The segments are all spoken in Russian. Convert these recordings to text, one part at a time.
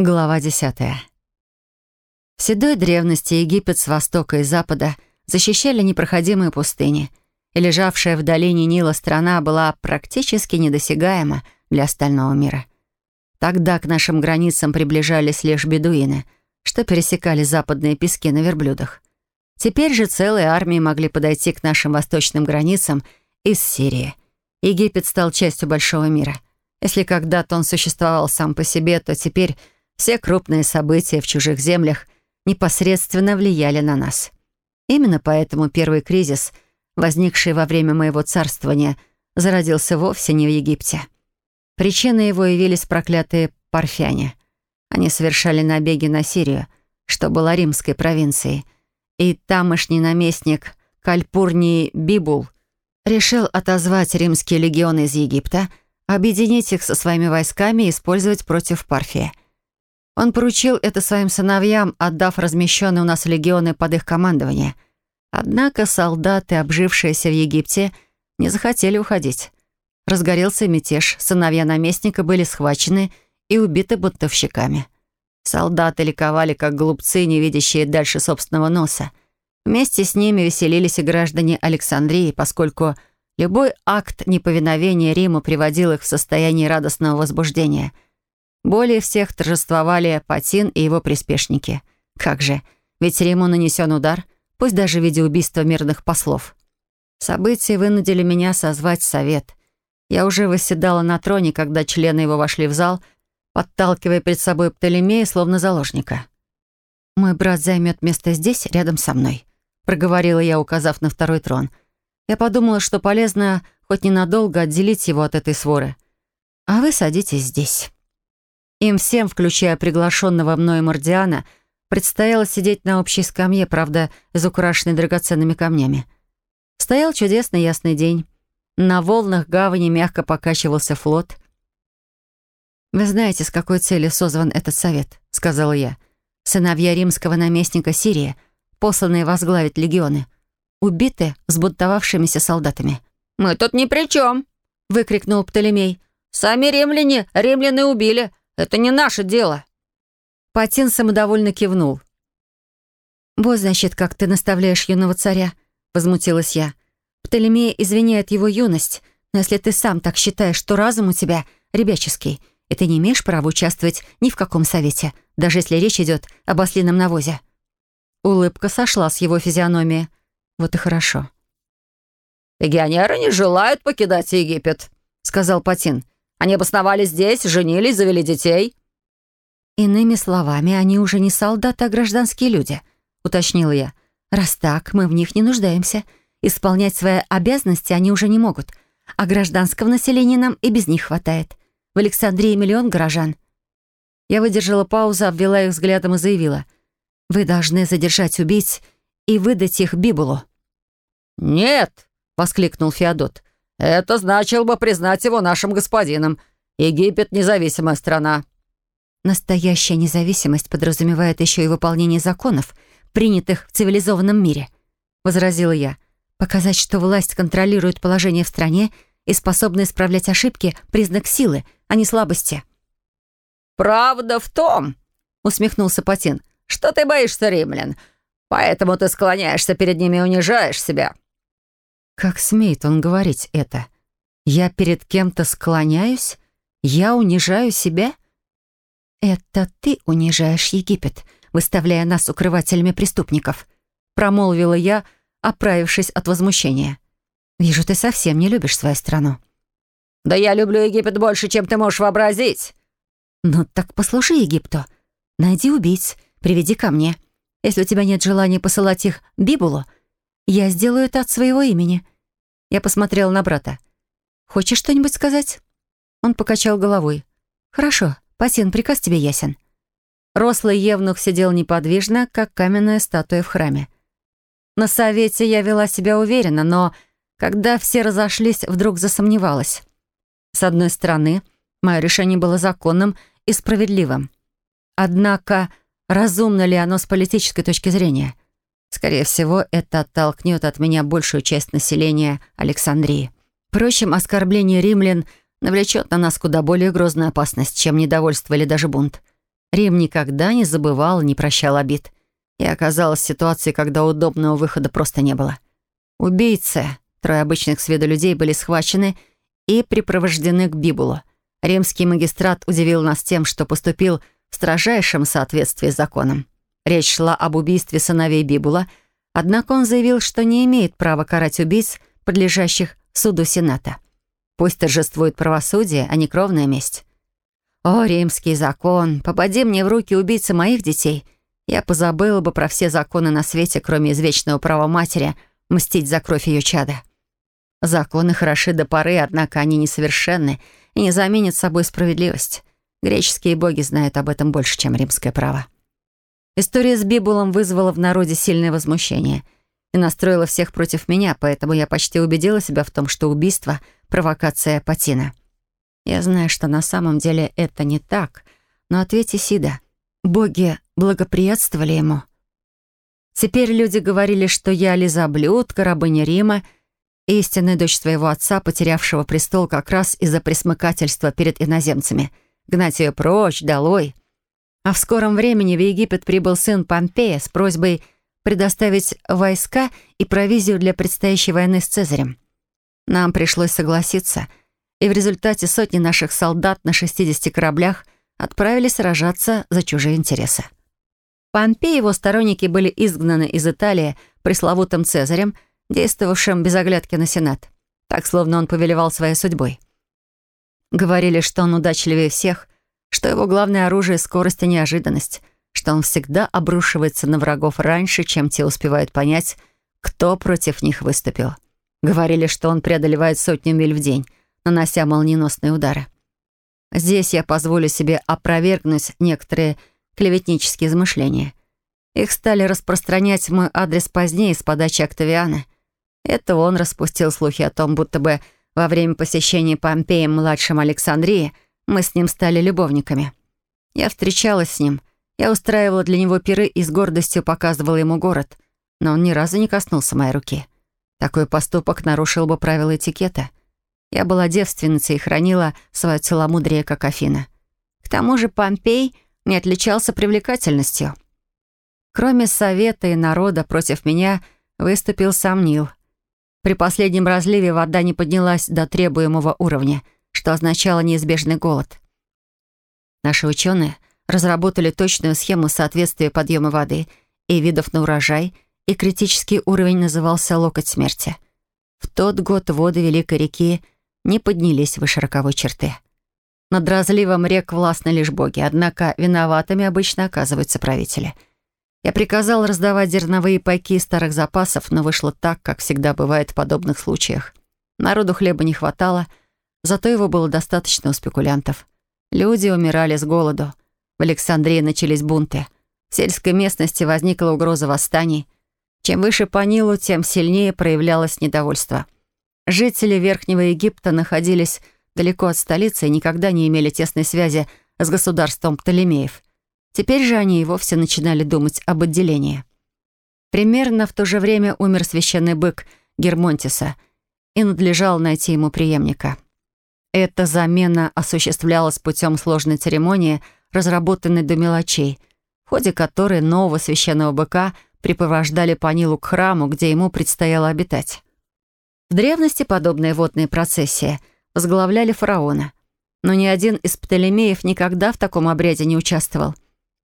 Глава 10. В седой древности Египет с востока и запада защищали непроходимые пустыни, и лежавшая в долине Нила страна была практически недосягаема для остального мира. Тогда к нашим границам приближались лишь бедуины, что пересекали западные пески на верблюдах. Теперь же целые армии могли подойти к нашим восточным границам из Сирии. Египет стал частью большого мира. Если когда-то он существовал сам по себе, то теперь все крупные события в чужих землях непосредственно влияли на нас. Именно поэтому первый кризис, возникший во время моего царствования, зародился вовсе не в Египте. Причиной его явились проклятые парфяне. Они совершали набеги на Сирию, что была римской провинцией, и тамошний наместник Кальпурний Бибул решил отозвать римские легионы из Египта, объединить их со своими войсками и использовать против Парфия — он поручил это своим сыновьям, отдав размещенные у нас легионы под их командование. Однако солдаты, обжившиеся в Египте, не захотели уходить. Разгорелся мятеж, сыновья наместника были схвачены и убиты бунтовщиками. Солдаты ликовали, как глупцы, не видящие дальше собственного носа. Вместе с ними веселились и граждане Александрии, поскольку любой акт неповиновения Риму приводил их в состояние радостного возбуждения — более всех торжествовали Патин и его приспешники. Как же, ведь Риму нанесен удар, пусть даже в виде убийства мирных послов. События вынудили меня созвать совет. Я уже восседала на троне, когда члены его вошли в зал, подталкивая перед собой Птолемея, словно заложника. «Мой брат займет место здесь, рядом со мной», — проговорила я, указав на второй трон. Я подумала, что полезно хоть ненадолго отделить его от этой своры. «А вы садитесь здесь». Им всем, включая приглашенного мной Мордиана, предстояло сидеть на общей скамье, правда, украшенной драгоценными камнями. Стоял чудесный ясный день. На волнах гавани мягко покачивался флот. «Вы знаете, с какой целью созван этот совет?» — сказала я. «Сыновья римского наместника Сирии, посланные возглавить легионы, убиты сбунтовавшимися солдатами». «Мы тут ни при чем!» — выкрикнул Птолемей. «Сами римляне, римляны убили, это не наше дело. Патин самодовольно кивнул. «Вот, значит, как ты наставляешь юного царя», — возмутилась я. «Птолемея извиняет его юность, но если ты сам так считаешь, что разум у тебя ребяческий, и ты не имеешь права участвовать ни в каком совете, даже если речь идет об ослином навозе». Улыбка сошла с его физиономии. Вот и хорошо. «Легионеры не желают покидать Египет», — сказал Патин. Они обосновались здесь, женились, завели детей». «Иными словами, они уже не солдаты, а гражданские люди», — уточнила я. «Раз так, мы в них не нуждаемся. Исполнять свои обязанности они уже не могут, а гражданского населения нам и без них хватает. В Александрии миллион горожан». Я выдержала паузу, обвела их взглядом и заявила. «Вы должны задержать убийц и выдать их Бибулу». «Нет!» — воскликнул Феодот. Это значило бы признать его нашим господином. Египет — независимая страна». Настоящая независимость подразумевает еще и выполнение законов, принятых в цивилизованном мире, возразила я. Показать, что власть контролирует положение в стране и способна исправлять ошибки — признак силы, а не слабости. «Правда в том», — усмехнулся Патин, — «что ты боишься римлян, поэтому ты склоняешься перед ними и унижаешь себя. Как смеет он говорить это? Я перед кем-то склоняюсь? Я унижаю себя? Это ты унижаешь Египет, выставляя нас укрывателями преступников, промолвила я, оправившись от возмущения. Вижу, ты совсем не любишь свою страну. Да я люблю Египет больше, чем ты можешь вообразить. Ну так послушай, Египту. Найди убийц, приведи ко мне. Если у тебя нет желания посылать их Бибулу, «Я сделаю это от своего имени». Я посмотрела на брата. «Хочешь что-нибудь сказать?» Он покачал головой. «Хорошо, Пасин, приказ тебе ясен». Рослый Евнух сидел неподвижно, как каменная статуя в храме. На совете я вела себя уверенно, но когда все разошлись, вдруг засомневалась. С одной стороны, мое решение было законным и справедливым. Однако, разумно ли оно с политической точки зрения? — Скорее всего, это оттолкнет от меня большую часть населения Александрии. Впрочем, оскорбление римлян навлечет на нас куда более грозную опасность, чем недовольство или даже бунт. Рим никогда не забывал не прощал обид. и оказалось, в ситуации, когда удобного выхода просто не было. Убийцы, трое обычных с виду людей, были схвачены и припровождены к Бибулу. Римский магистрат удивил нас тем, что поступил в строжайшем соответствии с законом. Речь шла об убийстве сыновей Бибула, однако он заявил, что не имеет права карать убийц, подлежащих суду Сената. Пусть торжествует правосудие, а не кровная месть. О, римский закон, попади мне в руки убийцы моих детей, я позабыла бы про все законы на свете, кроме извечного права матери мстить за кровь ее чада. Законы хороши до поры, однако они несовершенны и не заменят собой справедливость. Греческие боги знают об этом больше, чем римское право. История с Бибулом вызвала в народе сильное возмущение и настроила всех против меня, поэтому я почти убедила себя в том, что убийство — провокация Патина. Я знаю, что на самом деле это не так, но ответь Сида. Боги благоприятствовали ему. Теперь люди говорили, что я лизоблюдка, рабыня Рима — истинная дочь своего отца, потерявшего престол как раз из-за присмыкательства перед иноземцами. Гнать ее прочь, долой. А в скором времени в Египет прибыл сын Помпея с просьбой предоставить войска и провизию для предстоящей войны с Цезарем. Нам пришлось согласиться, и в результате сотни наших солдат на 60 кораблях отправились сражаться за чужие интересы. Помпей и его сторонники были изгнаны из Италии пресловутым Цезарем, действовавшим без оглядки на Сенат, так словно он повелевал своей судьбой. Говорили, что он удачливее всех, что его главное оружие — скорость и неожиданность, что он всегда обрушивается на врагов раньше, чем те успевают понять, кто против них выступил. Говорили, что он преодолевает сотню миль в день, нанося молниеносные удары. Здесь я позволю себе опровергнуть некоторые клеветнические измышления. Их стали распространять в мой адрес позднее с подачи Октавиана. Это он распустил слухи о том, будто бы во время посещения Помпеем младшим Александрии — мы с ним стали любовниками. Я встречалась с ним. Я устраивала для него пиры и с гордостью показывала ему город. Но он ни разу не коснулся моей руки. Такой поступок нарушил бы правила этикета. Я была девственницей и хранила свое целомудрие, как Афина. К тому же Помпей не отличался привлекательностью. Кроме совета и народа против меня выступил сам Нил. При последнем разливе вода не поднялась до требуемого уровня — что означало неизбежный голод. Наши ученые разработали точную схему соответствия подъема воды и видов на урожай, и критический уровень назывался «локоть смерти». В тот год воды Великой реки не поднялись выше роковой черты. Над разливом рек властны лишь боги, однако виноватыми обычно оказываются правители. Я приказал раздавать зерновые пайки старых запасов, но вышло так, как всегда бывает в подобных случаях. Народу хлеба не хватало — Зато его было достаточно у спекулянтов. Люди умирали с голоду. В Александрии начались бунты. В сельской местности возникла угроза восстаний. Чем выше по Нилу, тем сильнее проявлялось недовольство. Жители Верхнего Египта находились далеко от столицы и никогда не имели тесной связи с государством Птолемеев. Теперь же они и вовсе начинали думать об отделении. Примерно в то же время умер священный бык Гермонтиса, и надлежал найти ему преемника. Эта замена осуществлялась путем сложной церемонии, разработанной до мелочей, в ходе которой нового священного быка припровождали по Нилу к храму, где ему предстояло обитать. В древности подобные водные процессии возглавляли фараона, но ни один из Птолемеев никогда в таком обряде не участвовал.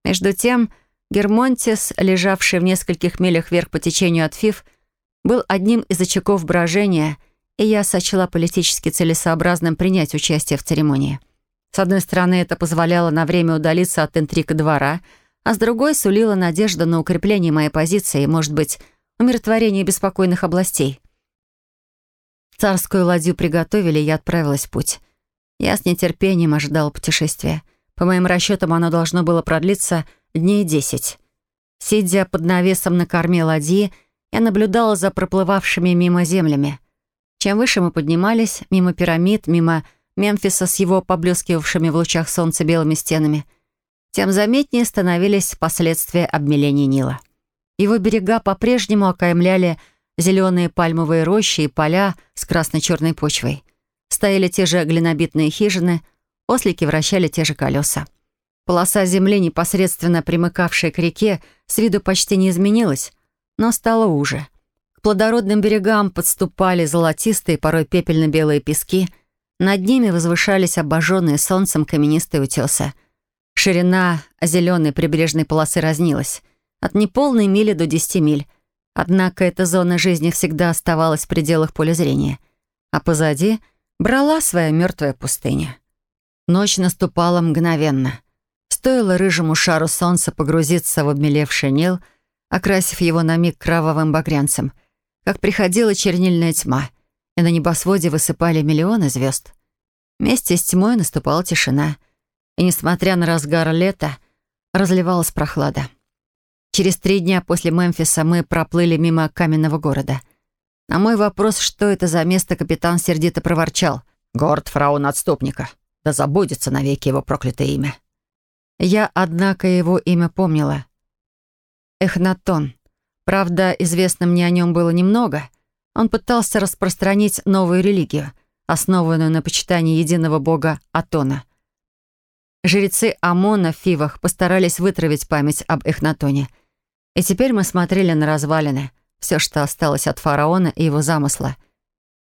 Между тем, Гермонтис, лежавший в нескольких милях вверх по течению от Фив, был одним из очагов брожения — и я сочла политически целесообразным принять участие в церемонии. С одной стороны, это позволяло на время удалиться от интриг двора, а с другой сулило надежда на укрепление моей позиции и, может быть, умиротворение беспокойных областей. Царскую ладью приготовили, и я отправилась в путь. Я с нетерпением ожидала путешествия. По моим расчетам, оно должно было продлиться дней десять. Сидя под навесом на корме ладьи, я наблюдала за проплывавшими мимо землями — чем выше мы поднимались, мимо пирамид, мимо Мемфиса с его поблескивавшими в лучах солнца белыми стенами, тем заметнее становились последствия обмеления Нила. Его берега по-прежнему окаймляли зеленые пальмовые рощи и поля с красно-черной почвой. Стояли те же глинобитные хижины, ослики вращали те же колеса. Полоса земли, непосредственно примыкавшая к реке, с виду почти не изменилась, но стала уже. Плодородным берегам подступали золотистые, порой пепельно-белые пески. Над ними возвышались обожженные солнцем каменистые утесы. Ширина зеленой прибрежной полосы разнилась. От неполной мили до 10 миль. Однако эта зона жизни всегда оставалась в пределах поля зрения. А позади брала своя мертвая пустыня. Ночь наступала мгновенно. Стоило рыжему шару солнца погрузиться в обмелевший нил, окрасив его на миг кровавым багрянцем как приходила чернильная тьма, и на небосводе высыпали миллионы звезд. Вместе с тьмой наступала тишина, и, несмотря на разгар лета, разливалась прохлада. Через три дня после Мемфиса мы проплыли мимо каменного города. На мой вопрос, что это за место, капитан сердито проворчал. «Город фараона-отступника. Да забудется навеки его проклятое имя». Я, однако, его имя помнила. Эхнатон. Правда, известно мне о нем было немного. Он пытался распространить новую религию, основанную на почитании единого бога Атона. Жрецы Амона в Фивах постарались вытравить память об Эхнатоне. И теперь мы смотрели на развалины, все, что осталось от фараона и его замысла.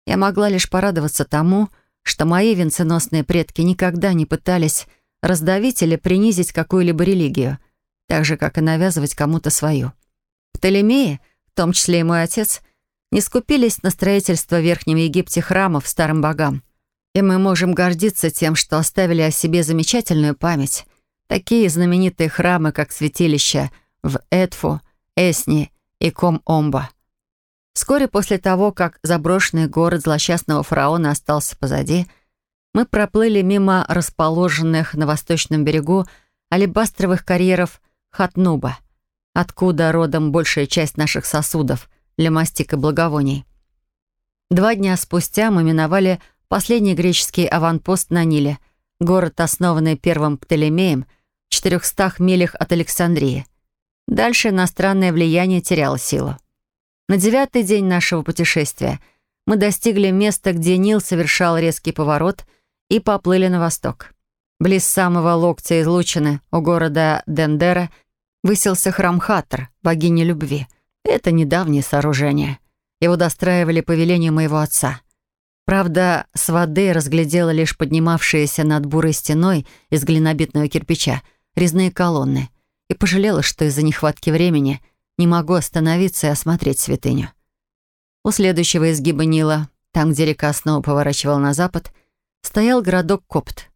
Я могла лишь порадоваться тому, что мои венценосные предки никогда не пытались раздавить или принизить какую-либо религию, так же, как и навязывать кому-то свою. Птолемеи, в том числе и мой отец, не скупились на строительство в Верхнем Египте храмов старым богам. И мы можем гордиться тем, что оставили о себе замечательную память. Такие знаменитые храмы, как святилища в Эдфу, Эсни и Ком-Омба. Вскоре после того, как заброшенный город злосчастного фараона остался позади, мы проплыли мимо расположенных на восточном берегу алебастровых карьеров Хатнуба — откуда родом большая часть наших сосудов для мастик и благовоний. Два дня спустя мы миновали последний греческий аванпост на Ниле, город, основанный первым Птолемеем в 400 милях от Александрии. Дальше иностранное влияние теряло силу. На девятый день нашего путешествия мы достигли места, где Нил совершал резкий поворот и поплыли на восток. Близ самого локтя излучины у города Дендера высился храм Хатр, богини любви. Это недавнее сооружение. Его достраивали по велению моего отца. Правда, с воды разглядела лишь поднимавшиеся над бурой стеной из глинобитного кирпича резные колонны и пожалела, что из-за нехватки времени не могу остановиться и осмотреть святыню. У следующего изгиба Нила, там, где река снова поворачивала на запад, стоял городок Копт,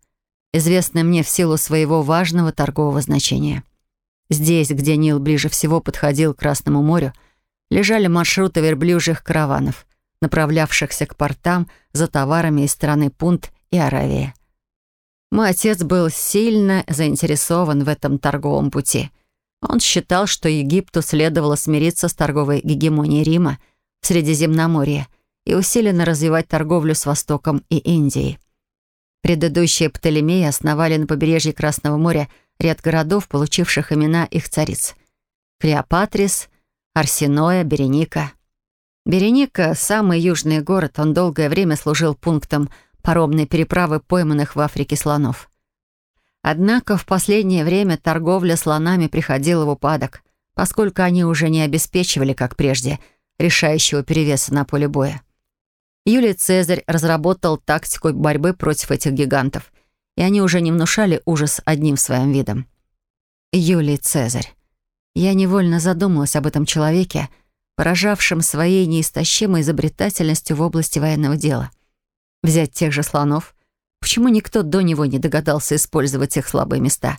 известный мне в силу своего важного торгового значения — Здесь, где Нил ближе всего подходил к Красному морю, лежали маршруты верблюжьих караванов, направлявшихся к портам за товарами из страны Пунт и Аравия. Мой отец был сильно заинтересован в этом торговом пути. Он считал, что Египту следовало смириться с торговой гегемонией Рима в Средиземноморье и усиленно развивать торговлю с Востоком и Индией. Предыдущие Птолемеи основали на побережье Красного моря – ряд городов, получивших имена их цариц. Клеопатрис, Арсеноя, Береника. Береника — самый южный город, он долгое время служил пунктом паромной переправы пойманных в Африке слонов. Однако в последнее время торговля слонами приходила в упадок, поскольку они уже не обеспечивали, как прежде, решающего перевеса на поле боя. Юлий Цезарь разработал тактику борьбы против этих гигантов, и они уже не внушали ужас одним своим видом. Юлий Цезарь. Я невольно задумалась об этом человеке, поражавшем своей неистощимой изобретательностью в области военного дела. Взять тех же слонов. Почему никто до него не догадался использовать их слабые места?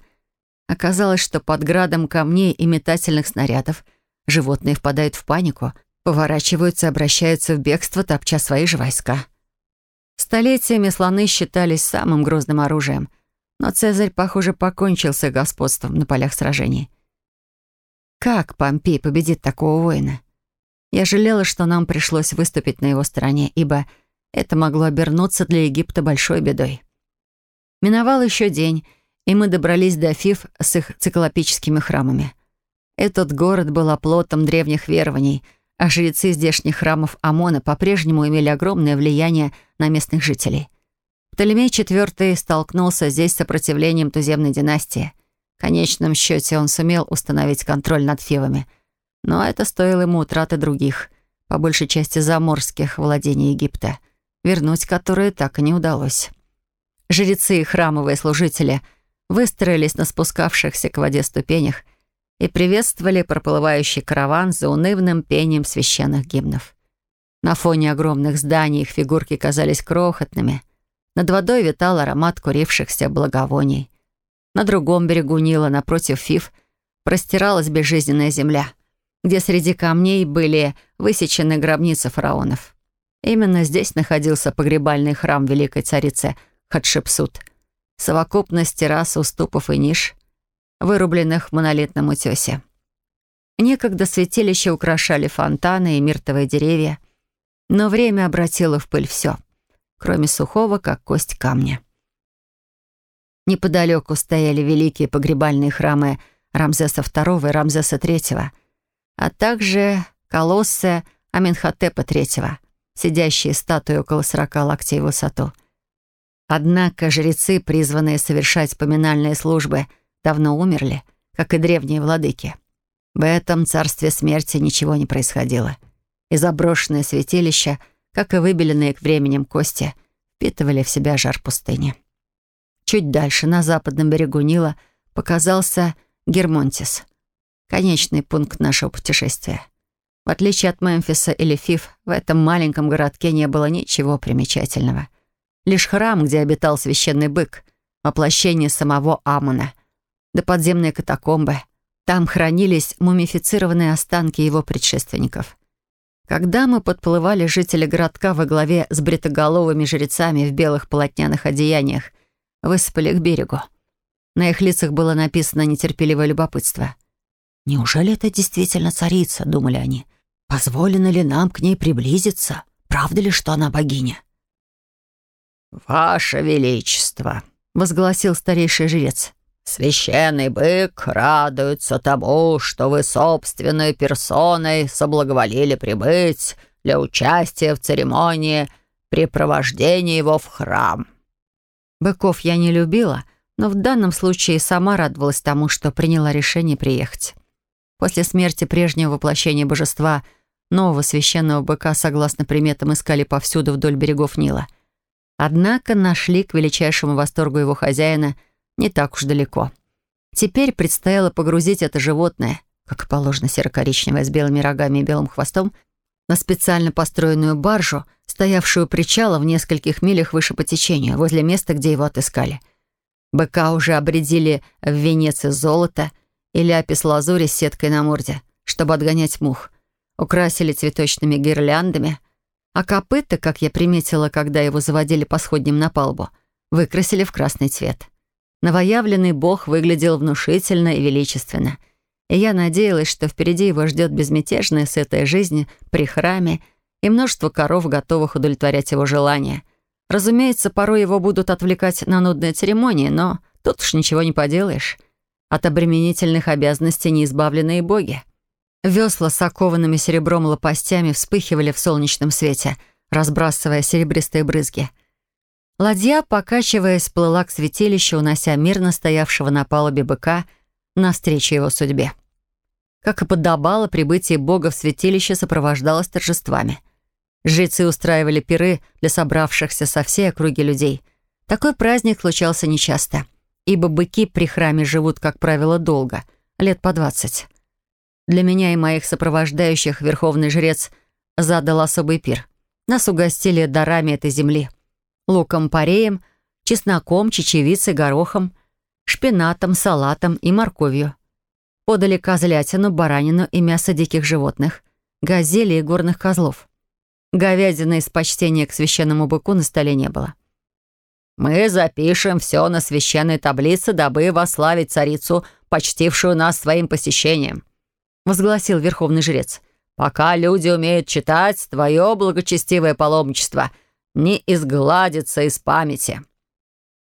Оказалось, что под градом камней и метательных снарядов животные впадают в панику, поворачиваются и обращаются в бегство, топча свои же войска. Столетиями слоны считались самым грозным оружием, но Цезарь, похоже, покончил с их господством на полях сражений. Как Помпей победит такого воина? Я жалела, что нам пришлось выступить на его стороне, ибо это могло обернуться для Египта большой бедой. Миновал еще день, и мы добрались до Фиф с их циклопическими храмами. Этот город был оплотом древних верований — а жрецы здешних храмов Омона по-прежнему имели огромное влияние на местных жителей. Птолемей IV столкнулся здесь с сопротивлением туземной династии. В конечном счете он сумел установить контроль над Фивами. Но это стоило ему утраты других, по большей части заморских владений Египта, вернуть которые так и не удалось. Жрецы и храмовые служители выстроились на спускавшихся к воде ступенях – и приветствовали проплывающий караван за унывным пением священных гимнов. На фоне огромных зданий их фигурки казались крохотными. Над водой витал аромат курившихся благовоний. На другом берегу Нила, напротив Фиф, простиралась безжизненная земля, где среди камней были высечены гробницы фараонов. Именно здесь находился погребальный храм великой царицы Хатшепсут. Совокупность террас, уступов и ниш — вырубленных в монолитном утесе. Некогда святилище украшали фонтаны и миртовые деревья, но время обратило в пыль все, кроме сухого, как кость камня. Неподалеку стояли великие погребальные храмы Рамзеса II и Рамзеса III, а также колоссы Аминхотепа III, сидящие статуи около 40 локтей в высоту. Однако жрецы, призванные совершать поминальные службы — давно умерли, как и древние владыки. В этом царстве смерти ничего не происходило. И заброшенное святилище, как и выбеленные к временем кости, впитывали в себя жар пустыни. Чуть дальше, на западном берегу Нила, показался Гермонтис, конечный пункт нашего путешествия. В отличие от Мемфиса или Фиф, в этом маленьком городке не было ничего примечательного. Лишь храм, где обитал священный бык, воплощение самого Амона — да подземные катакомбы. Там хранились мумифицированные останки его предшественников. Когда мы подплывали, жители городка во главе с бритоголовыми жрецами в белых полотняных одеяниях высыпали к берегу. На их лицах было написано нетерпеливое любопытство. «Неужели это действительно царица?» — думали они. «Позволено ли нам к ней приблизиться? Правда ли, что она богиня?» «Ваше Величество!» — возгласил старейший жрец. Священный бык радуется тому, что вы собственной персоной соблаговолили прибыть для участия в церемонии при провождении его в храм. Быков я не любила, но в данном случае сама радовалась тому, что приняла решение приехать. После смерти прежнего воплощения божества нового священного быка, согласно приметам, искали повсюду вдоль берегов Нила. Однако нашли к величайшему восторгу его хозяина – не так уж далеко. Теперь предстояло погрузить это животное, как и положено серо-коричневое с белыми рогами и белым хвостом, на специально построенную баржу, стоявшую у причала в нескольких милях выше по течению, возле места, где его отыскали. Быка уже обредили в венец из золота и ляпис лазури с сеткой на морде, чтобы отгонять мух. Украсили цветочными гирляндами, а копыта, как я приметила, когда его заводили по сходним на палубу, выкрасили в красный цвет. Новоявленный бог выглядел внушительно и величественно. И я надеялась, что впереди его ждет безмятежная сытая жизни, при храме и множество коров, готовых удовлетворять его желания. Разумеется, порой его будут отвлекать на нудные церемонии, но тут уж ничего не поделаешь. От обременительных обязанностей не избавлены боги. Весла с окованными серебром лопастями вспыхивали в солнечном свете, разбрасывая серебристые брызги — Ладья, покачиваясь, плыла к святилищу, унося мирно стоявшего на палубе быка навстречу его судьбе. Как и подобало, прибытие бога в святилище сопровождалось торжествами. Жрецы устраивали пиры для собравшихся со всей округи людей. Такой праздник случался нечасто, ибо быки при храме живут, как правило, долго, лет по двадцать. Для меня и моих сопровождающих верховный жрец задал особый пир. Нас угостили дарами этой земли — луком-пореем, чесноком, чечевицей, горохом, шпинатом, салатом и морковью. Подали козлятину, баранину и мясо диких животных, газели и горных козлов. Говядины из почтения к священному быку на столе не было. «Мы запишем все на священной таблице, дабы вославить царицу, почтившую нас своим посещением», — возгласил верховный жрец. «Пока люди умеют читать, твое благочестивое паломничество — не изгладится из памяти.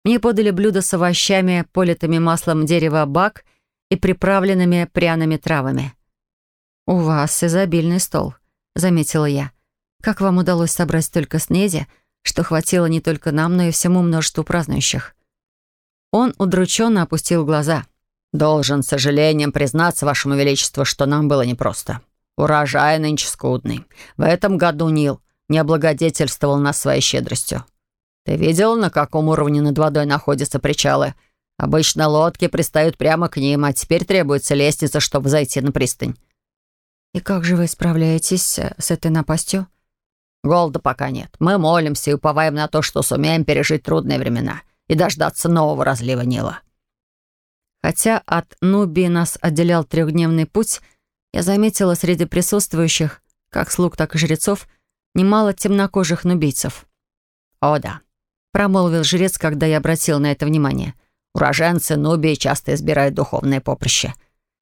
Мне подали блюдо с овощами, политыми маслом дерева бак и приправленными пряными травами. «У вас изобильный стол», — заметила я. «Как вам удалось собрать столько снеди, что хватило не только нам, но и всему множеству празднующих?» Он удрученно опустил глаза. «Должен, с сожалением, признаться, Вашему Величеству, что нам было непросто. Урожай нынче скудный. В этом году Нил не облагодетельствовал нас своей щедростью. Ты видел, на каком уровне над водой находятся причалы? Обычно лодки пристают прямо к ним, а теперь требуется лестница, чтобы зайти на пристань. И как же вы справляетесь э, с этой напастью? Голда пока нет. Мы молимся и уповаем на то, что сумеем пережить трудные времена и дождаться нового разлива Нила. Хотя от Нубии нас отделял трехдневный путь, я заметила среди присутствующих, как слуг, так и жрецов, немало темнокожих нубийцев. «О да», — промолвил жрец, когда я обратил на это внимание. «Уроженцы Нубии часто избирают духовное поприще.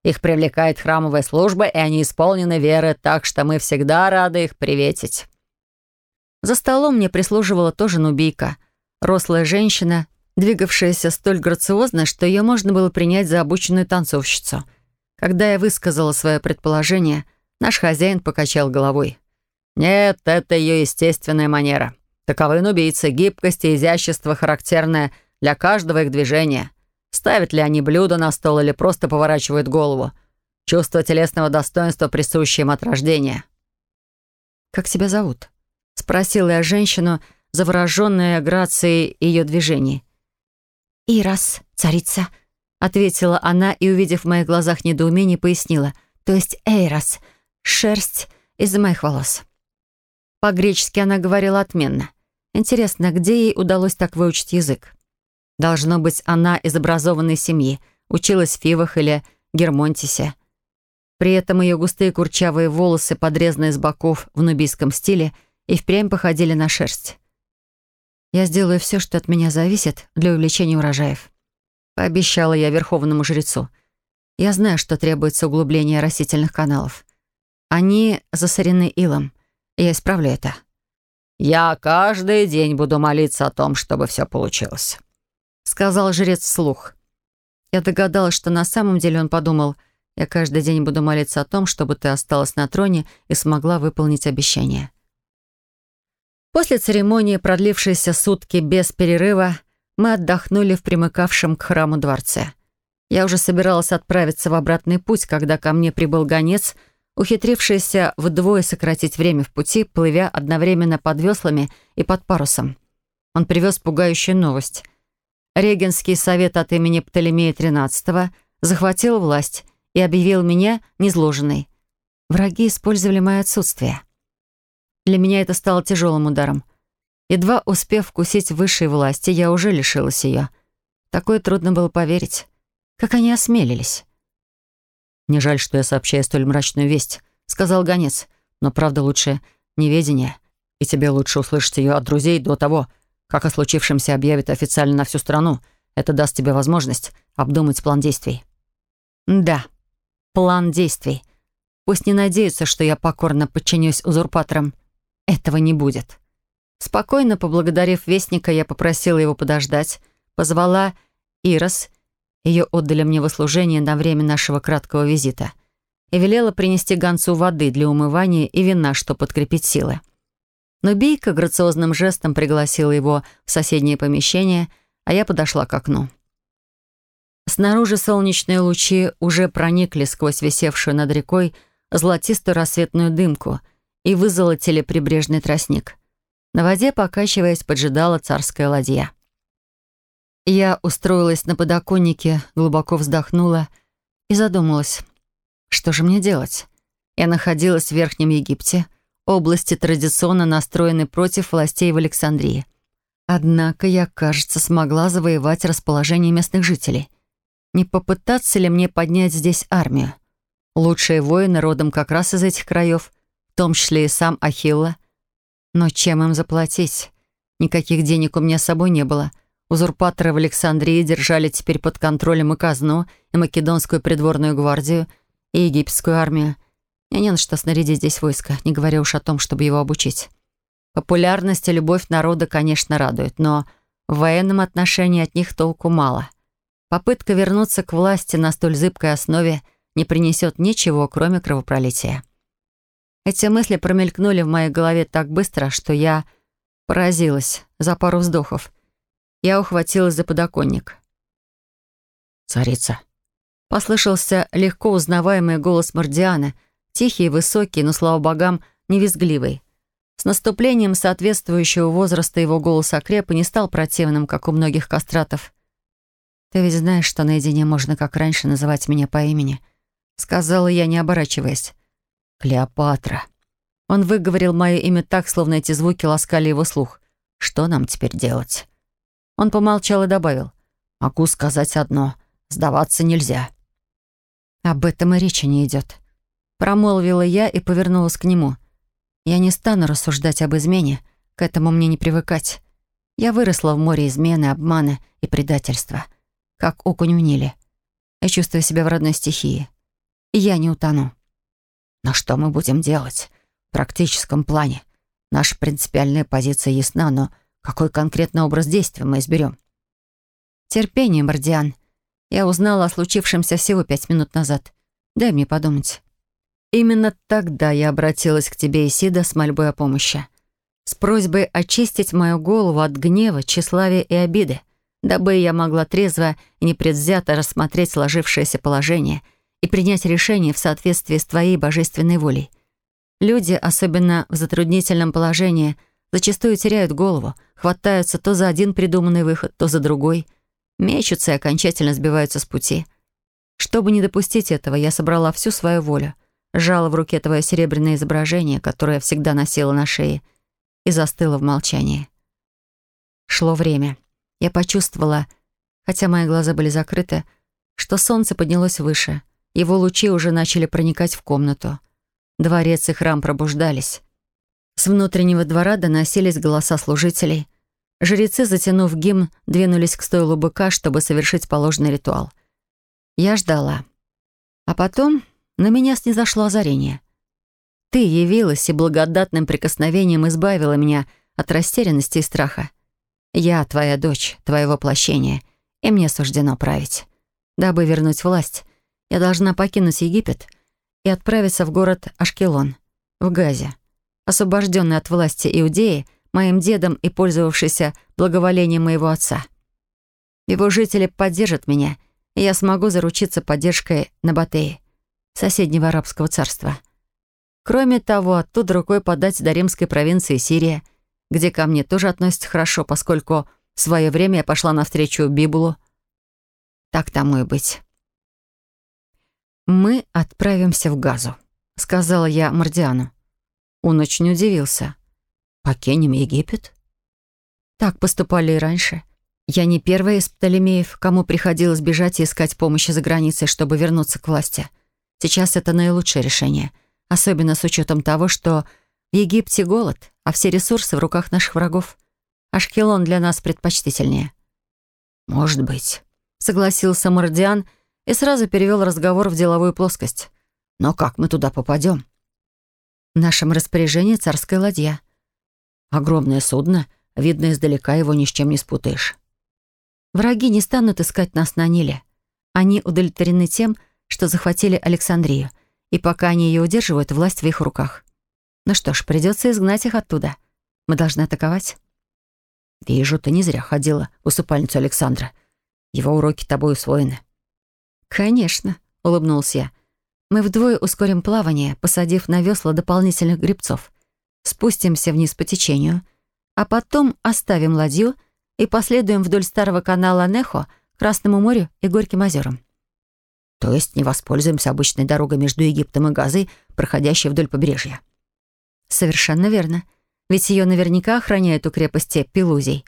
Их привлекает храмовая служба, и они исполнены веры, так что мы всегда рады их приветить». За столом мне прислуживала тоже нубийка, рослая женщина, двигавшаяся столь грациозно, что ее можно было принять за обученную танцовщицу. Когда я высказала свое предположение, наш хозяин покачал головой. Нет, это ее естественная манера. Таковы убийцы. Гибкость и изящество характерное для каждого их движения. Ставят ли они блюдо на стол или просто поворачивают голову. Чувство телесного достоинства присуще им от рождения. «Как тебя зовут?» — спросила я женщину, завороженная грацией ее движений. «Ирас, царица», — ответила она и, увидев в моих глазах недоумение, пояснила. «То есть Эйрос, шерсть из моих волос». По-гречески она говорила отменно. Интересно, где ей удалось так выучить язык? Должно быть, она из образованной семьи, училась в Фивах или Гермонтисе. При этом ее густые курчавые волосы, подрезанные с боков в нубийском стиле, и впрямь походили на шерсть. «Я сделаю все, что от меня зависит для увеличения урожаев», — пообещала я верховному жрецу. «Я знаю, что требуется углубление растительных каналов. Они засорены илом». Я исправлю это. «Я каждый день буду молиться о том, чтобы все получилось», — сказал жрец вслух. Я догадалась, что на самом деле он подумал, «Я каждый день буду молиться о том, чтобы ты осталась на троне и смогла выполнить обещание». После церемонии, продлившейся сутки без перерыва, мы отдохнули в примыкавшем к храму дворце. Я уже собиралась отправиться в обратный путь, когда ко мне прибыл гонец — ухитрившийся вдвое сократить время в пути, плывя одновременно под веслами и под парусом. Он привез пугающую новость. Регенский совет от имени Птолемея XIII захватил власть и объявил меня незложенной. Враги использовали мое отсутствие. Для меня это стало тяжелым ударом. Едва успев вкусить высшей власти, я уже лишилась ее. Такое трудно было поверить. Как они осмелились. «Не жаль, что я сообщаю столь мрачную весть», — сказал гонец. «Но правда лучше неведение, и тебе лучше услышать ее от друзей до того, как о случившемся объявят официально на всю страну. Это даст тебе возможность обдумать план действий». «Да, план действий. Пусть не надеются, что я покорно подчинюсь узурпаторам. Этого не будет». Спокойно поблагодарив Вестника, я попросила его подождать, позвала Ирос — ее отдали мне в служение на время нашего краткого визита. И велела принести гонцу воды для умывания и вина, чтобы подкрепить силы. Но Бейка грациозным жестом пригласила его в соседнее помещение, а я подошла к окну. Снаружи солнечные лучи уже проникли сквозь висевшую над рекой золотистую рассветную дымку и вызолотили прибрежный тростник. На воде, покачиваясь, поджидала царская ладья. Я устроилась на подоконнике, глубоко вздохнула и задумалась. Что же мне делать? Я находилась в Верхнем Египте, области, традиционно настроенной против властей в Александрии. Однако я, кажется, смогла завоевать расположение местных жителей. Не попытаться ли мне поднять здесь армию? Лучшие воины родом как раз из этих краев, в том числе и сам Ахилла. Но чем им заплатить? Никаких денег у меня с собой не было — Узурпаторы в Александрии держали теперь под контролем и казну, и македонскую придворную гвардию, и египетскую армию. И не на что снарядить здесь войско, не говоря уж о том, чтобы его обучить. Популярность и любовь народа, конечно, радуют, но в военном отношении от них толку мало. Попытка вернуться к власти на столь зыбкой основе не принесет ничего, кроме кровопролития. Эти мысли промелькнули в моей голове так быстро, что я поразилась за пару вздохов — я ухватилась за подоконник. «Царица!» Послышался легко узнаваемый голос Мордиана, тихий высокий, но, слава богам, невизгливый. С наступлением соответствующего возраста его голос окреп и не стал противным, как у многих кастратов. «Ты ведь знаешь, что наедине можно, как раньше, называть меня по имени», — сказала я, не оборачиваясь. «Клеопатра». Он выговорил мое имя так, словно эти звуки ласкали его слух. «Что нам теперь делать?» Он помолчал и добавил. «Могу сказать одно. Сдаваться нельзя». «Об этом и речи не идет», — промолвила я и повернулась к нему. «Я не стану рассуждать об измене. К этому мне не привыкать. Я выросла в море измены, обмана и предательства, как окунь в Ниле. Я чувствую себя в родной стихии. Я не утону». «Но что мы будем делать? В практическом плане. Наша принципиальная позиция ясна, но какой конкретный образ действия мы изберем? Терпение, Мардиан. Я узнала о случившемся всего пять минут назад. Дай мне подумать. Именно тогда я обратилась к тебе, Исида, с мольбой о помощи. С просьбой очистить мою голову от гнева, тщеславия и обиды, дабы я могла трезво и непредвзято рассмотреть сложившееся положение и принять решение в соответствии с твоей божественной волей. Люди, особенно в затруднительном положении, — Зачастую теряют голову, хватаются то за один придуманный выход, то за другой, мечутся и окончательно сбиваются с пути. Чтобы не допустить этого, я собрала всю свою волю, сжала в руке твое серебряное изображение, которое я всегда носила на шее, и застыла в молчании. Шло время. Я почувствовала, хотя мои глаза были закрыты, что солнце поднялось выше. Его лучи уже начали проникать в комнату. Дворец и храм пробуждались. С внутреннего двора доносились голоса служителей. Жрецы, затянув гимн, двинулись к стойлу быка, чтобы совершить положенный ритуал. Я ждала. А потом на меня снизошло озарение. Ты явилась и благодатным прикосновением избавила меня от растерянности и страха. Я твоя дочь, твое воплощение, и мне суждено править. Дабы вернуть власть, я должна покинуть Египет и отправиться в город Ашкелон, в Газе, освобожденный от власти Иудеи, моим дедом и пользовавшийся благоволением моего отца. Его жители поддержат меня, и я смогу заручиться поддержкой Набатеи, соседнего арабского царства. Кроме того, оттуда рукой подать до римской провинции Сирия, где ко мне тоже относятся хорошо, поскольку в свое время я пошла навстречу Бибулу. Так тому и быть. «Мы отправимся в Газу», — сказала я Мардиану. Он очень удивился. «Покинем Египет?» Так поступали и раньше. Я не первая из Птолемеев, кому приходилось бежать и искать помощи за границей, чтобы вернуться к власти. Сейчас это наилучшее решение, особенно с учетом того, что в Египте голод, а все ресурсы в руках наших врагов. Ашкелон для нас предпочтительнее. «Может быть», — согласился Мордиан и сразу перевел разговор в деловую плоскость. «Но как мы туда попадем? В нашем распоряжении царская ладья. Огромное судно, видно издалека, его ни с чем не спутаешь. Враги не станут искать нас на Ниле. Они удовлетворены тем, что захватили Александрию, и пока они ее удерживают, власть в их руках. Ну что ж, придется изгнать их оттуда. Мы должны атаковать. Вижу, ты не зря ходила в усыпальницу Александра. Его уроки тобой усвоены. Конечно, улыбнулся я. Мы вдвое ускорим плавание, посадив на весла дополнительных грибцов. Спустимся вниз по течению, а потом оставим ладью и последуем вдоль старого канала Нехо, Красному морю и Горьким озерам. То есть не воспользуемся обычной дорогой между Египтом и Газой, проходящей вдоль побережья. Совершенно верно. Ведь ее наверняка охраняют у крепости Пелузий.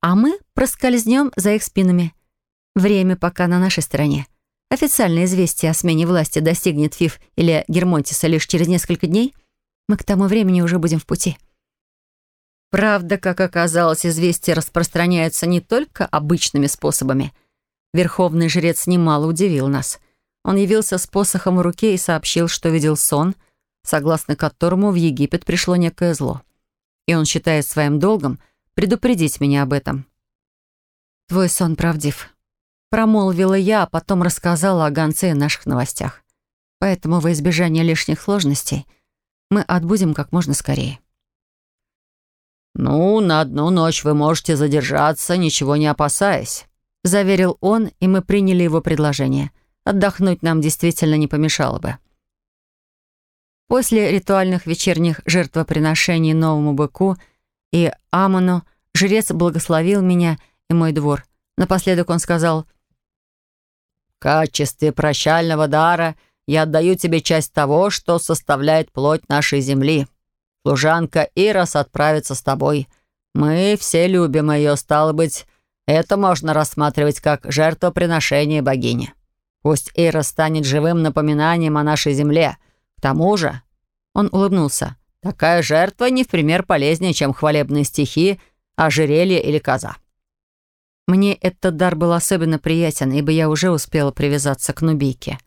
А мы проскользнем за их спинами. Время пока на нашей стороне официальное известие о смене власти достигнет Фиф или Гермонтиса лишь через несколько дней, мы к тому времени уже будем в пути. Правда, как оказалось, известия распространяются не только обычными способами. Верховный жрец немало удивил нас. Он явился с посохом в руке и сообщил, что видел сон, согласно которому в Египет пришло некое зло. И он считает своим долгом предупредить меня об этом. «Твой сон правдив», Промолвила я, а потом рассказала о гонце и наших новостях. Поэтому во избежание лишних сложностей мы отбудем как можно скорее. «Ну, на одну ночь вы можете задержаться, ничего не опасаясь», — заверил он, и мы приняли его предложение. Отдохнуть нам действительно не помешало бы. После ритуальных вечерних жертвоприношений новому быку и Амону жрец благословил меня и мой двор. Напоследок он сказал — в качестве прощального дара я отдаю тебе часть того, что составляет плоть нашей земли. Служанка Ирос отправится с тобой. Мы все любим ее, стало быть, это можно рассматривать как жертвоприношение богини. Пусть Ирос станет живым напоминанием о нашей земле. К тому же...» Он улыбнулся. «Такая жертва не в пример полезнее, чем хвалебные стихи, ожерелье или коза. Мне этот дар был особенно приятен, ибо я уже успела привязаться к Нубике.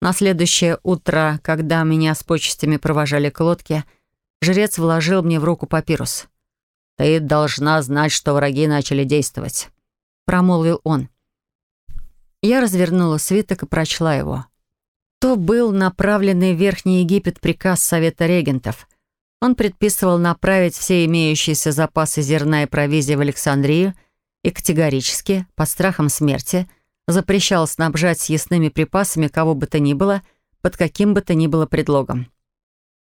На следующее утро, когда меня с почестями провожали к лодке, жрец вложил мне в руку папирус. «Ты должна знать, что враги начали действовать», — промолвил он. Я развернула свиток и прочла его. То был направленный в Верхний Египет приказ Совета регентов. Он предписывал направить все имеющиеся запасы зерна и провизии в Александрию — и категорически, под страхом смерти, запрещал снабжать съестными припасами кого бы то ни было, под каким бы то ни было предлогом.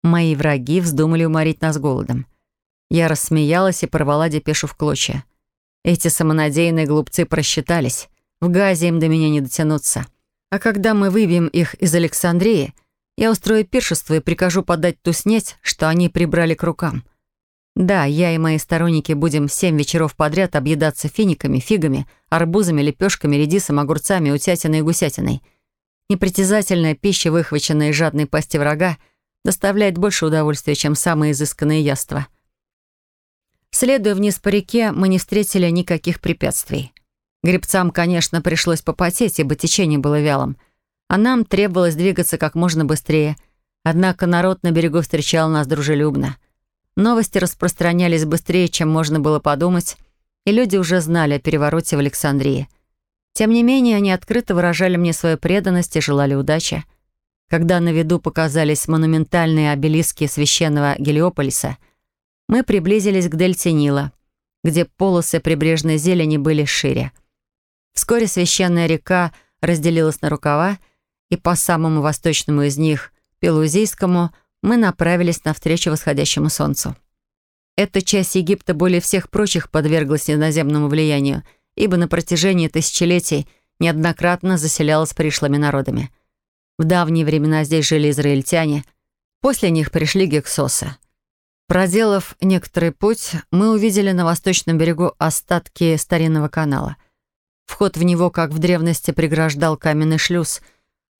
Мои враги вздумали уморить нас голодом. Я рассмеялась и порвала депешу в клочья. Эти самонадеянные глупцы просчитались. В Газе им до меня не дотянуться. А когда мы выбьем их из Александрии, я устрою пиршество и прикажу подать ту снеть, что они прибрали к рукам. Да, я и мои сторонники будем семь вечеров подряд объедаться финиками, фигами, арбузами, лепешками, редисом, огурцами, утятиной и гусятиной. Непритязательная пища, выхваченная из жадной пасти врага, доставляет больше удовольствия, чем самые изысканные яства. Следуя вниз по реке, мы не встретили никаких препятствий. Гребцам, конечно, пришлось попотеть, ибо течение было вялым, а нам требовалось двигаться как можно быстрее. Однако народ на берегу встречал нас дружелюбно — Новости распространялись быстрее, чем можно было подумать, и люди уже знали о перевороте в Александрии. Тем не менее, они открыто выражали мне свою преданность и желали удачи. Когда на виду показались монументальные обелиски священного Гелиополиса, мы приблизились к дельте Нила, где полосы прибрежной зелени были шире. Вскоре священная река разделилась на рукава, и по самому восточному из них, Пелузийскому, мы направились навстречу восходящему солнцу. Эта часть Египта более всех прочих подверглась иноземному влиянию, ибо на протяжении тысячелетий неоднократно заселялась пришлыми народами. В давние времена здесь жили израильтяне, после них пришли гексосы. Проделав некоторый путь, мы увидели на восточном берегу остатки старинного канала. Вход в него, как в древности, преграждал каменный шлюз —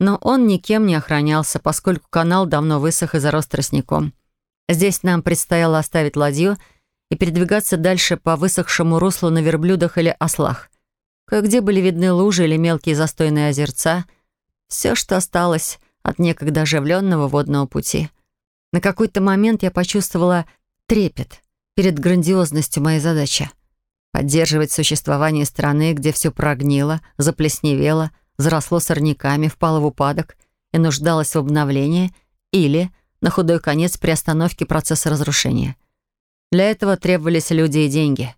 но он никем не охранялся, поскольку канал давно высох и зарос тростником. Здесь нам предстояло оставить ладью и передвигаться дальше по высохшему руслу на верблюдах или ослах. Кое-где были видны лужи или мелкие застойные озерца. Все, что осталось от некогда оживленного водного пути. На какой-то момент я почувствовала трепет перед грандиозностью моей задачи. Поддерживать существование страны, где все прогнило, заплесневело — заросло сорняками, впало в упадок и нуждалось в обновлении или, на худой конец, при остановке процесса разрушения. Для этого требовались люди и деньги.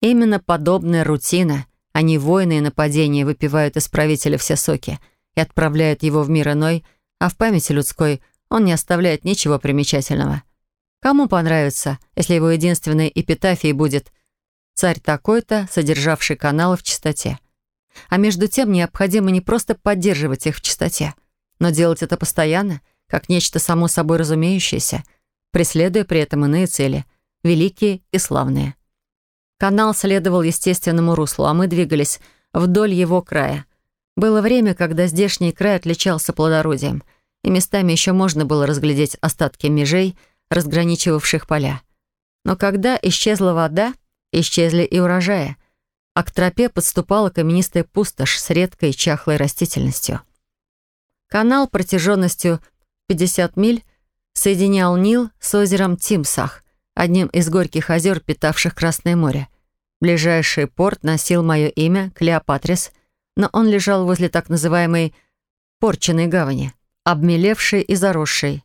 Именно подобная рутина, а не войны и нападения, выпивают исправителя все соки и отправляют его в мир иной, а в памяти людской он не оставляет ничего примечательного. Кому понравится, если его единственной эпитафией будет «Царь такой-то, содержавший каналы в чистоте»? А между тем необходимо не просто поддерживать их в чистоте, но делать это постоянно, как нечто само собой разумеющееся, преследуя при этом иные цели, великие и славные. Канал следовал естественному руслу, а мы двигались вдоль его края. Было время, когда здешний край отличался плодородием, и местами еще можно было разглядеть остатки межей, разграничивавших поля. Но когда исчезла вода, исчезли и урожаи, а к тропе подступала каменистая пустошь с редкой чахлой растительностью. Канал протяженностью 50 миль соединял Нил с озером Тимсах, одним из горьких озер, питавших Красное море. Ближайший порт носил мое имя, Клеопатрис, но он лежал возле так называемой «порченной гавани», обмелевшей и заросшей.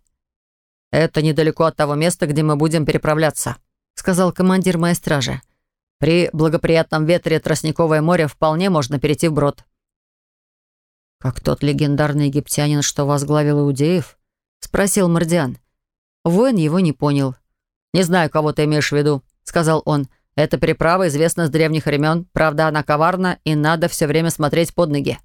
«Это недалеко от того места, где мы будем переправляться», — сказал командир моей стражи. При благоприятном ветре тростниковое море вполне можно перейти вброд. «Как тот легендарный египтянин, что возглавил иудеев?» — спросил Мордиан. Воин его не понял. «Не знаю, кого ты имеешь в виду», — сказал он. «Эта переправа известна с древних времен. Правда, она коварна, и надо все время смотреть под ноги».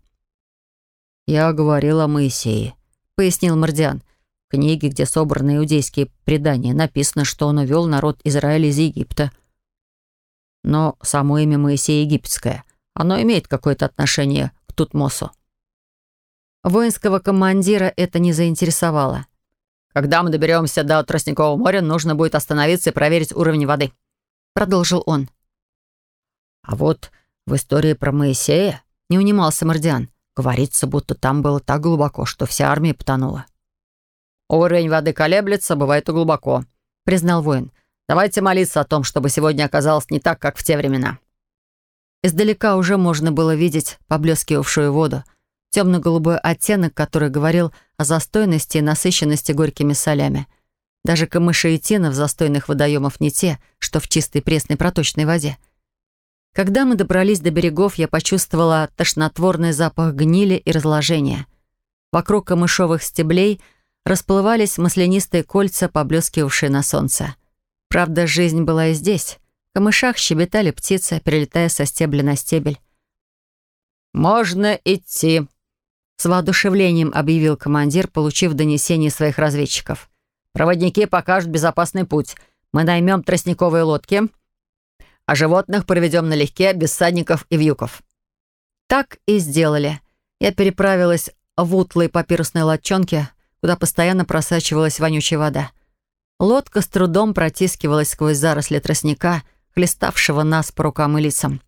«Я говорил о Моисее», — пояснил Мордиан. «В книге, где собраны иудейские предания, написано, что он увел народ Израиля из Египта. Но само имя Моисея египетское. Оно имеет какое-то отношение к Тутмосу. Воинского командира это не заинтересовало. «Когда мы доберемся до Тростникового моря, нужно будет остановиться и проверить уровень воды», — продолжил он. «А вот в истории про Моисея не унимался Мордиан. Говорится, будто там было так глубоко, что вся армия потонула». «Уровень воды колеблется, бывает и глубоко», — признал воин. Давайте молиться о том, чтобы сегодня оказалось не так, как в те времена». Издалека уже можно было видеть поблескивавшую воду, темно-голубой оттенок, который говорил о застойности и насыщенности горькими солями. Даже камыши и тина в застойных водоемах не те, что в чистой пресной проточной воде. Когда мы добрались до берегов, я почувствовала тошнотворный запах гнили и разложения. Вокруг камышовых стеблей расплывались маслянистые кольца, поблескивавшие на солнце. Правда, жизнь была и здесь. В камышах щебетали птицы, перелетая со стебля на стебель. «Можно идти», — с воодушевлением объявил командир, получив донесение своих разведчиков. «Проводники покажут безопасный путь. Мы наймем тростниковые лодки, а животных проведем налегке, без садников и вьюков». Так и сделали. Я переправилась в утлые папирусные лодчонке, куда постоянно просачивалась вонючая вода. Лодка с трудом протискивалась сквозь заросли тростника, хлеставшего нас по рукам и лицам.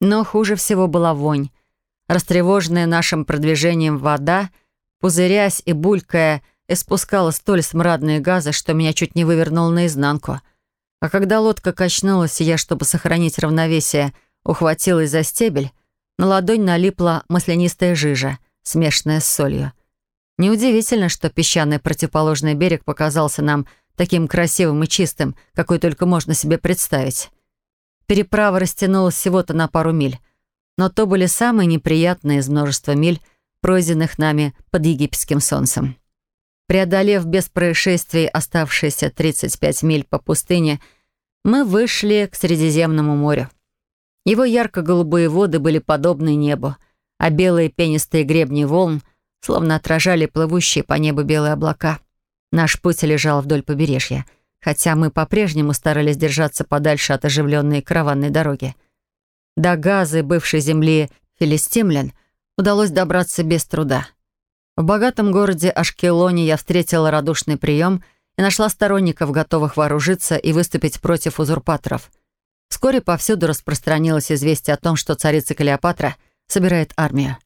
Но хуже всего была вонь. Растревоженная нашим продвижением вода, пузырясь и булькая, испускала столь смрадные газы, что меня чуть не вывернуло наизнанку. А когда лодка качнулась, и я, чтобы сохранить равновесие, ухватилась за стебель, на ладонь налипла маслянистая жижа, смешанная с солью. Неудивительно, что песчаный противоположный берег показался нам таким красивым и чистым, какой только можно себе представить. Переправа растянулась всего-то на пару миль, но то были самые неприятные из множества миль, пройденных нами под египетским солнцем. Преодолев без происшествий оставшиеся 35 миль по пустыне, мы вышли к Средиземному морю. Его ярко-голубые воды были подобны небу, а белые пенистые гребни волн словно отражали плывущие по небу белые облака — Наш путь лежал вдоль побережья, хотя мы по-прежнему старались держаться подальше от оживленной караванной дороги. До Газы, бывшей земли филистимлян, удалось добраться без труда. В богатом городе Ашкелоне я встретила радушный прием и нашла сторонников, готовых вооружиться и выступить против узурпаторов. Вскоре повсюду распространилось известие о том, что царица Клеопатра собирает армию.